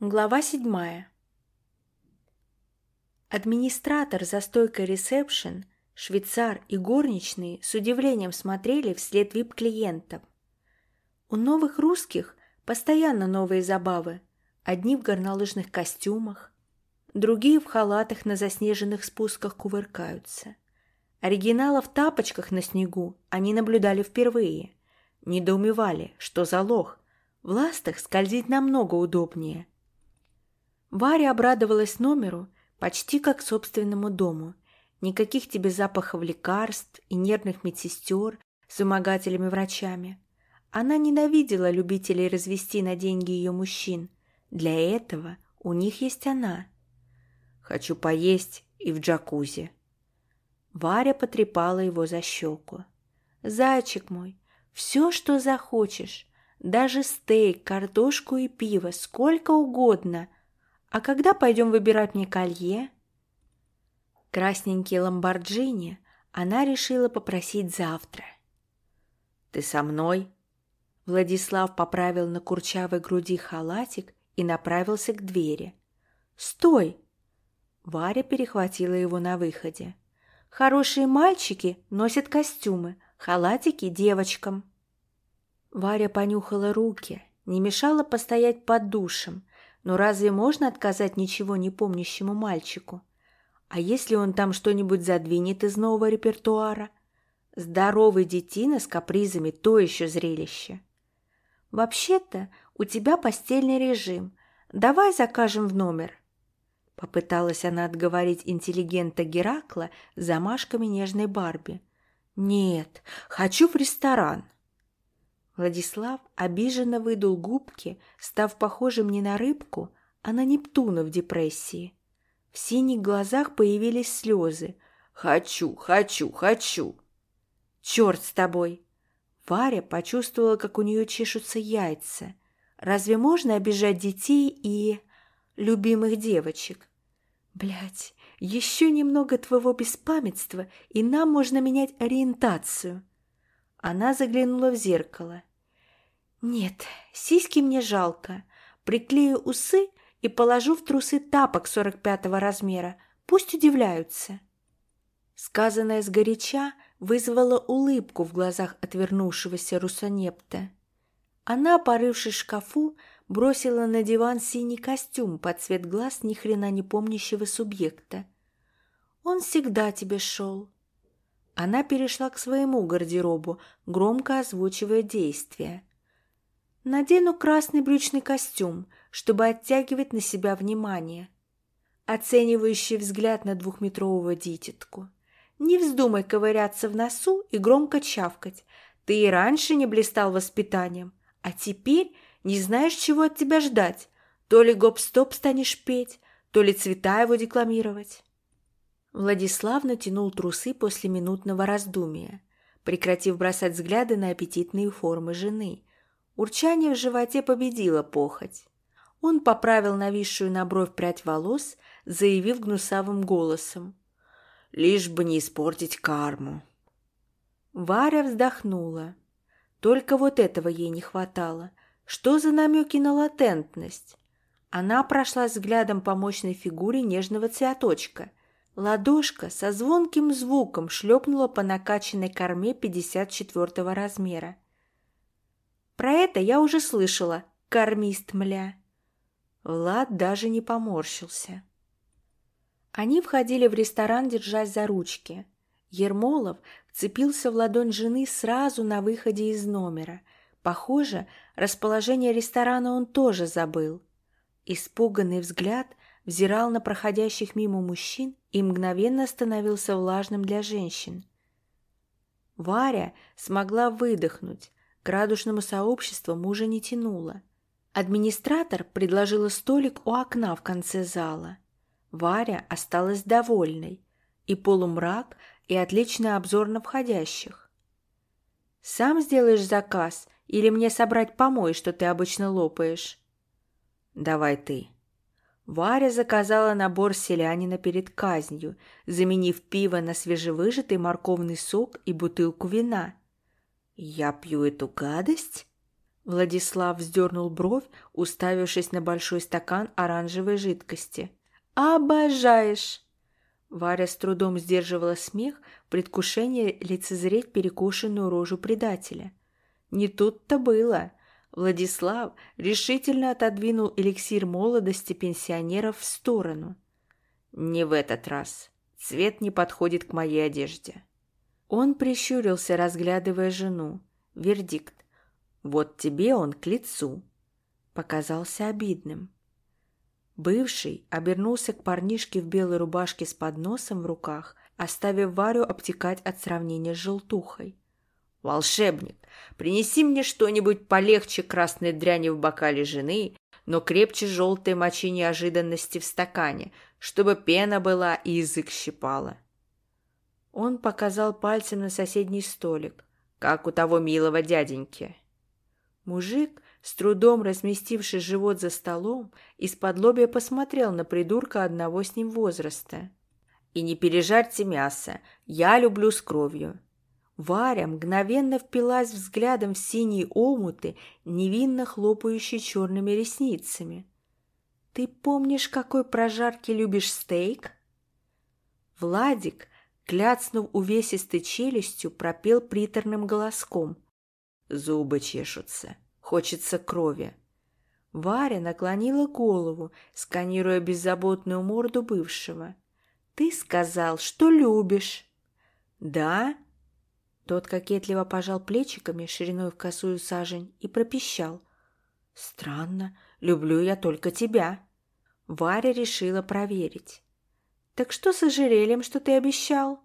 Глава седьмая. Администратор за стойкой ресепшн, швейцар и горничные с удивлением смотрели вслед вип-клиентам. У новых русских постоянно новые забавы. Одни в горнолыжных костюмах, другие в халатах на заснеженных спусках кувыркаются. Оригинала в тапочках на снегу они наблюдали впервые. Недоумевали, что за лох. В ластах скользить намного удобнее – Варя обрадовалась номеру почти как собственному дому. Никаких тебе запахов лекарств и нервных медсестер с вымогателями-врачами. Она ненавидела любителей развести на деньги ее мужчин. Для этого у них есть она. «Хочу поесть и в джакузи». Варя потрепала его за щеку. «Зайчик мой, все, что захочешь, даже стейк, картошку и пиво, сколько угодно – «А когда пойдем выбирать мне колье?» Красненький ламборджини она решила попросить завтра. «Ты со мной?» Владислав поправил на курчавой груди халатик и направился к двери. «Стой!» Варя перехватила его на выходе. «Хорошие мальчики носят костюмы, халатики девочкам». Варя понюхала руки, не мешала постоять под душем, но разве можно отказать ничего не помнящему мальчику? А если он там что-нибудь задвинет из нового репертуара? Здоровый детина с капризами – то еще зрелище. «Вообще-то у тебя постельный режим. Давай закажем в номер». Попыталась она отговорить интеллигента Геракла замашками нежной Барби. «Нет, хочу в ресторан». Владислав обиженно выдул губки, став похожим не на рыбку, а на Нептуна в депрессии. В синих глазах появились слезы. «Хочу, хочу, хочу!» «Черт с тобой!» Варя почувствовала, как у нее чешутся яйца. «Разве можно обижать детей и... любимых девочек?» Блять, еще немного твоего беспамятства, и нам можно менять ориентацию!» Она заглянула в зеркало. Нет, сиськи мне жалко. Приклею усы и положу в трусы тапок 45-го размера. Пусть удивляются. Сказанное сгоряча вызвало улыбку в глазах отвернувшегося Русанепта. Она, порывшись в шкафу, бросила на диван синий костюм под цвет глаз ни хрена не помнящего субъекта. «Он всегда тебе шел». Она перешла к своему гардеробу, громко озвучивая действия. Надену красный брючный костюм, чтобы оттягивать на себя внимание. Оценивающий взгляд на двухметрового дитятку. Не вздумай ковыряться в носу и громко чавкать. Ты и раньше не блистал воспитанием, а теперь не знаешь, чего от тебя ждать. То ли гоп-стоп станешь петь, то ли цвета его декламировать. Владислав натянул трусы после минутного раздумия, прекратив бросать взгляды на аппетитные формы жены – Урчание в животе победило похоть. Он поправил нависшую на бровь прядь волос, заявив гнусавым голосом. «Лишь бы не испортить карму». Варя вздохнула. Только вот этого ей не хватало. Что за намеки на латентность? Она прошла взглядом по мощной фигуре нежного цветочка. Ладошка со звонким звуком шлепнула по накачанной корме 54 размера. Про это я уже слышала, кормист мля. Влад даже не поморщился. Они входили в ресторан, держась за ручки. Ермолов вцепился в ладонь жены сразу на выходе из номера. Похоже, расположение ресторана он тоже забыл. Испуганный взгляд взирал на проходящих мимо мужчин и мгновенно становился влажным для женщин. Варя смогла выдохнуть, к радужному сообществу мужа не тянуло. Администратор предложила столик у окна в конце зала. Варя осталась довольной. И полумрак, и отличный обзор на входящих. «Сам сделаешь заказ или мне собрать помой, что ты обычно лопаешь?» «Давай ты». Варя заказала набор селянина перед казнью, заменив пиво на свежевыжатый морковный сок и бутылку вина – «Я пью эту гадость?» Владислав вздернул бровь, уставившись на большой стакан оранжевой жидкости. «Обожаешь!» Варя с трудом сдерживала смех, предвкушение лицезреть перекошенную рожу предателя. Не тут-то было. Владислав решительно отодвинул эликсир молодости пенсионеров в сторону. «Не в этот раз. Цвет не подходит к моей одежде». Он прищурился, разглядывая жену. Вердикт. Вот тебе он к лицу. Показался обидным. Бывший обернулся к парнишке в белой рубашке с подносом в руках, оставив Варю обтекать от сравнения с желтухой. «Волшебник, принеси мне что-нибудь полегче красной дряни в бокале жены, но крепче желтой мочи неожиданности в стакане, чтобы пена была и язык щипала». Он показал пальцем на соседний столик, как у того милого дяденьки. Мужик, с трудом разместивший живот за столом, из-под лобья посмотрел на придурка одного с ним возраста. «И не пережарьте мясо, я люблю с кровью». Варя мгновенно впилась взглядом в синие омуты, невинно хлопающие черными ресницами. «Ты помнишь, какой прожарки любишь стейк?» Владик, кляцнув увесистой челюстью, пропел приторным голоском – Зубы чешутся. Хочется крови. Варя наклонила голову, сканируя беззаботную морду бывшего. «Ты сказал, что любишь». «Да?» Тот кокетливо пожал плечиками шириной в косую сажень и пропищал. «Странно, люблю я только тебя». Варя решила проверить. «Так что с ожерельем, что ты обещал?»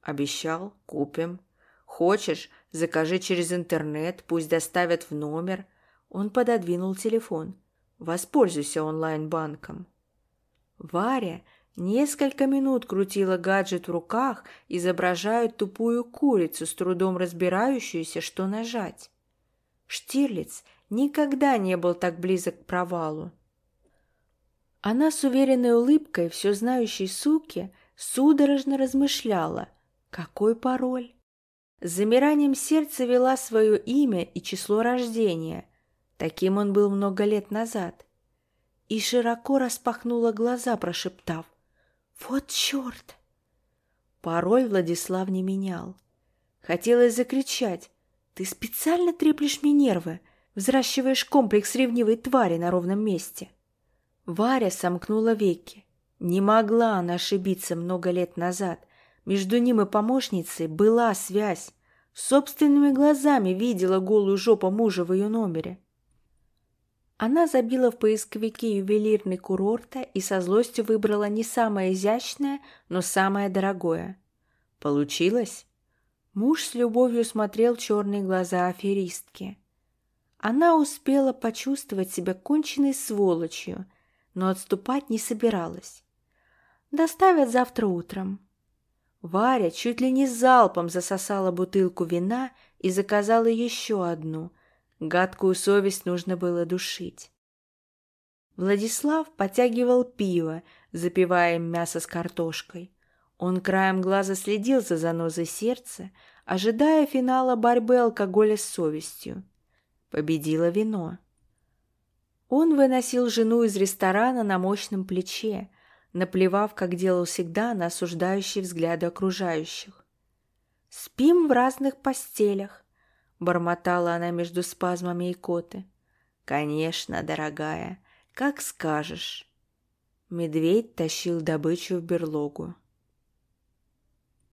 «Обещал, купим. Хочешь, Закажи через интернет, пусть доставят в номер. Он пододвинул телефон. Воспользуйся онлайн-банком. Варя несколько минут крутила гаджет в руках, изображая тупую курицу, с трудом разбирающуюся, что нажать. Штирлиц никогда не был так близок к провалу. Она с уверенной улыбкой, все знающей суки, судорожно размышляла, какой пароль. С замиранием сердца вела свое имя и число рождения. Таким он был много лет назад. И широко распахнула глаза, прошептав «Вот черт!». Пароль Владислав не менял. Хотелось закричать «Ты специально треплешь мне нервы, взращиваешь комплекс ревнивой твари на ровном месте». Варя сомкнула веки. Не могла она ошибиться много лет назад, между ним и помощницей была связь. Собственными глазами видела голую жопу мужа в ее номере. Она забила в поисковике ювелирный курорта и со злостью выбрала не самое изящное, но самое дорогое. Получилось? Муж с любовью смотрел черные глаза аферистки. Она успела почувствовать себя конченной сволочью, но отступать не собиралась. Доставят завтра утром. Варя чуть ли не залпом засосала бутылку вина и заказала еще одну. Гадкую совесть нужно было душить. Владислав потягивал пиво, запивая мясо с картошкой. Он краем глаза следил за занозой сердца, ожидая финала борьбы алкоголя с совестью. Победило вино. Он выносил жену из ресторана на мощном плече, наплевав, как делал всегда, на осуждающие взгляды окружающих. «Спим в разных постелях», — бормотала она между спазмами икоты. «Конечно, дорогая, как скажешь». Медведь тащил добычу в берлогу.